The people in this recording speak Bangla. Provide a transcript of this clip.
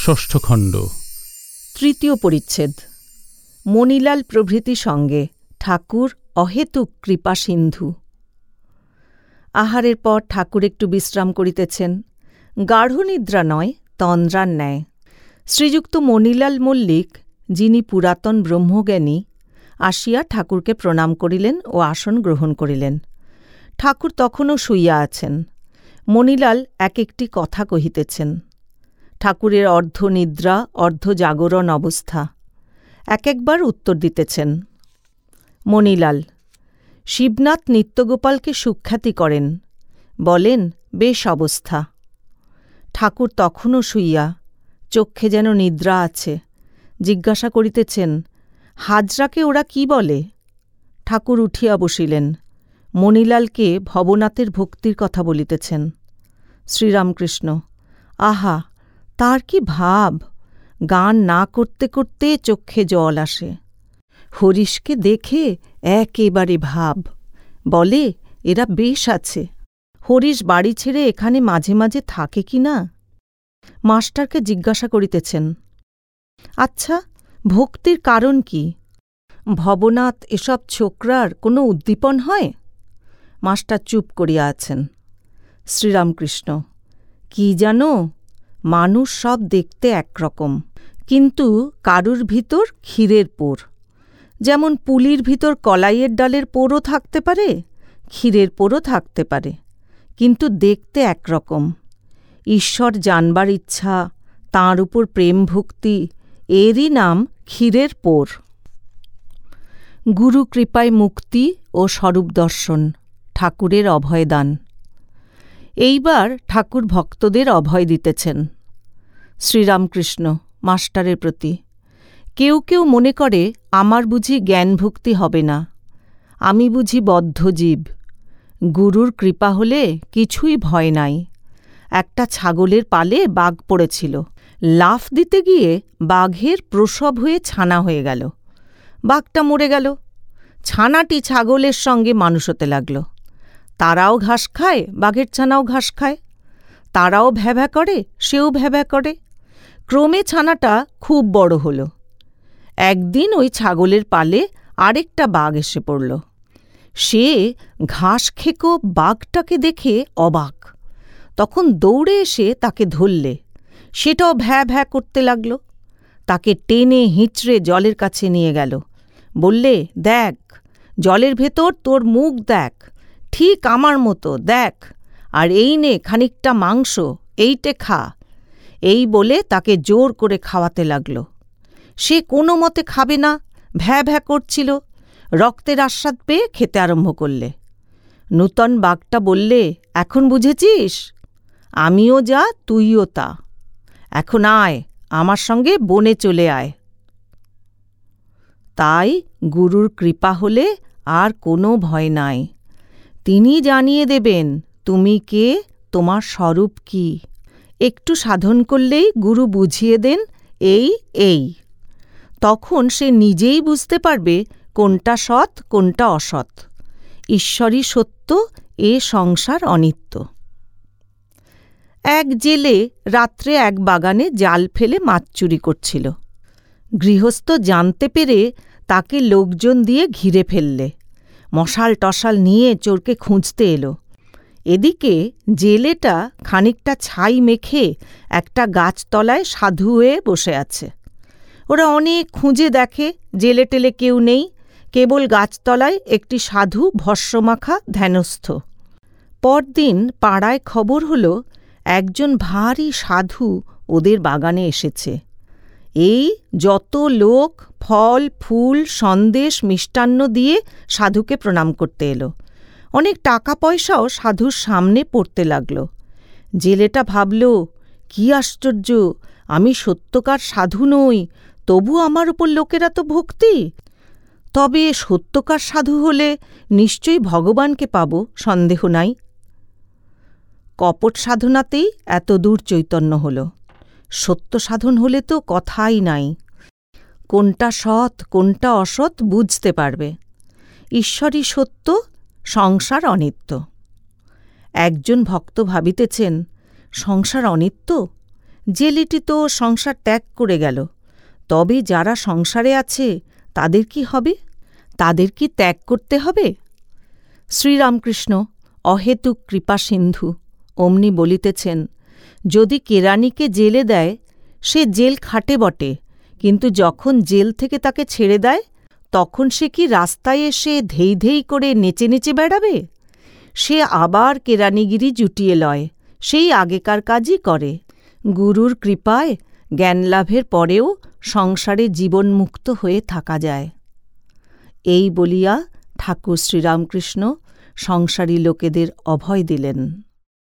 ষষ্ঠ খণ্ড। তৃতীয় পরিচ্ছেদ। মণিলাল প্রভৃতি সঙ্গে ঠাকুর অহেতুক কৃপা সিন্ধু। আহারের পর ঠাকুর একটু বিশ্রাম করিতেছেন। গাঢ় নিদ্রা নয়, তন্দ্রার ন্যায়। শ্রীযুক্ত মণিলাল মল্লিক, যিনি পুরাতন ব্রহ্মজ্ঞানী, আসিয়া ঠাকুরকে প্রণাম করিলেন ও আসন গ্রহণ করিলেন। ঠাকুর তখনও শুইয়া আছেন। মণিলাল এক একটি কথা কহিতেছেন। ঠাকুরের অর্ধ নিদ্রা অর্ধ জাগরণ অবস্থা। এক একবার উত্তর দিতেছেন। মণিলাল, শিবনাথ নিত্যগোপালকে সুখ্যাতি করেন। বলেন, বেশ অবস্থা। ঠাকুর তখনও শুইয়া চক্ষে যেন নিদ্রা আছে। জিজ্ঞাসা করিতেছেন, হাজরাকে ওরা কি বলে? ঠাকুর উঠিয়া বসিলেন। মণিলালকে ভবনাথের ভক্তির কথা বলিতেছেন। শ্রীরামকৃষ্ণ, আহা তার কি ভাব? গান না করতে করতে চক্ষে জল আসে। হরিশকে দেখে একেবারে ভাব। বলে, এরা বেশ আছে। হরিশ বাড়ি ছেড়ে এখানে মাঝে মাঝে থাকে কি না? মাস্টারকে জিজ্ঞাসা করিতেছেন। আচ্ছা ভক্তির কারণ কি? ভবনাথ এসব ছোকরার কোনো উদ্দীপন হয়? মাস্টার চুপ করিয়া আছেন। শ্রীরামকৃষ্ণ, কি জানো? মানুষ সব দেখতে একরকম, কিন্তু কারুর ভিতর ক্ষীরের পোর। যেমন পুলির ভিতর কলাইয়ের ডালের পোরও থাকতে পারে, ক্ষীরের পোরও থাকতে পারে, কিন্তু দেখতে একরকম। ঈশ্বর জানবার ইচ্ছা, তাঁর উপর প্রেম ভক্তি, এরই নাম ক্ষীরের পোর। গুরু কৃপায় মুক্তি ও স্বরূপ দর্শন, ঠাকুরের অভয়দান। এইবার ঠাকুর ভক্তদের অভয় দিতেছেন। শ্রীরামকৃষ্ণ, মাস্টারের প্রতি, কেউ কেউ মনে করে, আমার বুঝি জ্ঞানভক্তি হবে না। আমি বুঝি বদ্ধজীব গুরুর কৃপা হলে কিছুই ভয় নাই। একটা ছাগলের পালে বাঘ পড়েছিল। লাফ দিতে গিয়ে বাঘের প্রসব হয়ে ছানা হয়ে গেল। বাঘটা মরে গেল। ছানাটি ছাগলের সঙ্গে মানুষ হতে লাগল। তারাও ঘাস খায়, বাঘের ছানাও ঘাস খায়। তারাও ভ্যাভ্যা করে, সেও ভ্যাভ্যা করে। ক্রমে ছানাটা খুব বড় হল। একদিন ওই ছাগলের পালে আরেকটা বাঘ এসে পড়ল। সে ঘাস খেকো বাঘটাকে দেখে অবাক। তখন দৌড়ে এসে তাকে ধরলে। সেটাও ভ্যা ভ্যা করতে লাগল। তাকে টেনে হিঁচড়ে জলের কাছে নিয়ে গেল। বললে, দেখ, জলের ভেতর তোর মুখ দেখ। ঠিক আমার মতো, দেখ। আর এই নে খানিকটা মাংস, এইটে খা। এই বলে তাকে জোর করে খাওয়াতে লাগল। সে কোনো মতে খাবে না, ভ্যা ভ্যা করছিল। রক্তের আস্বাদ পেয়ে খেতে আরম্ভ করলে। নূতন বাঘটা বললে, এখন বুঝেছিস? আমিও যা, তুইও তা। এখন আয়, আমার সঙ্গে বনে চলে আয়। তাই গুরুর কৃপা হলে আর কোনো ভয় নাই। তিনি জানিয়ে দেবেন, তুমি কে? তোমার স্বরূপ কি? একটু সাধন করলেই গুরু বুঝিয়ে দেন, এই এই। তখন সে নিজেই বুঝতে পারবে কোনটা সৎ, কোনটা অসৎ। ঈশ্বরই সত্য, এ সংসার অনিত্য। এক জেলে রাত্রে এক বাগানে জাল ফেলে মাছ চুরি করছিল। গৃহস্থ জানতে পেরে তাকে লোকজন দিয়ে ঘিরে ফেললে। মশাল টশাল নিয়ে চোরকে খুঁজতে এলো। এদিকে জেলেটা খানিকটা ছাই মেখে একটা গাছতলায় সাধু হয়ে বসে আছে। ওরা অনেক খুঁজে দেখে, জেলে টেলে কেউ নেই, কেবল গাছতলায় একটি সাধু ভস্যমাখা ধ্যানস্থ। পরদিন পাড়ায় খবর হল, একজন ভারী সাধু ওদের বাগানে এসেছে। এই যত লোক, ফল, ফুল, সন্দেশ, মিষ্টান্ন দিয়ে সাধুকে প্রণাম করতে এলো। অনেক টাকা পয়সাও সাধুর সামনে পড়তে লাগল। জেলেটা ভাবল, কি আশ্চর্য! আমি সত্যকার সাধু নই, তবু আমার উপর লোকেরা তো ভক্তি। তবে সত্যকার সাধু হলে নিশ্চয়ই ভগবানকে পাব, সন্দেহ নাই। কপট সাধনাতেই এত দূর চৈতন্য হল। সত্য সাধন হলে তো কথাই নাই। কোনটা সৎ, কোনটা অসৎ বুঝতে পারবে। ঈশ্বরই সত্য, সংসার অনিত্য। একজন ভক্ত ভাবিতেছেন, সংসার অনিত্য? জেলেটি তো সংসার ত্যাগ করে গেল, তবে যারা সংসারে আছে, তাদের কি হবে? তাদের কি ত্যাগ করতে হবে? শ্রীরামকৃষ্ণ, অহেতুক কৃপা সিন্ধু, অমনি বলিতেছেন যদি কেরানিকে জেলে দেয়, সে জেল খাটে বটে, কিন্তু যখন জেল থেকে তাকে ছেড়ে দেয়, তখন সে কি রাস্তায় এসে ধেই ধেই করে নেচে নেচে বেড়াবে? সে আবার কেরানিগিরি জুটিয়ে লয়, সেই আগেকার কাজই করে। গুরুর কৃপায় জ্ঞানলাভের পরেও সংসারে জীবনমুক্ত হয়ে থাকা যায়। এই বলিয়া ঠাকুর শ্রীরামকৃষ্ণ সংসারী লোকেদের অভয় দিলেন।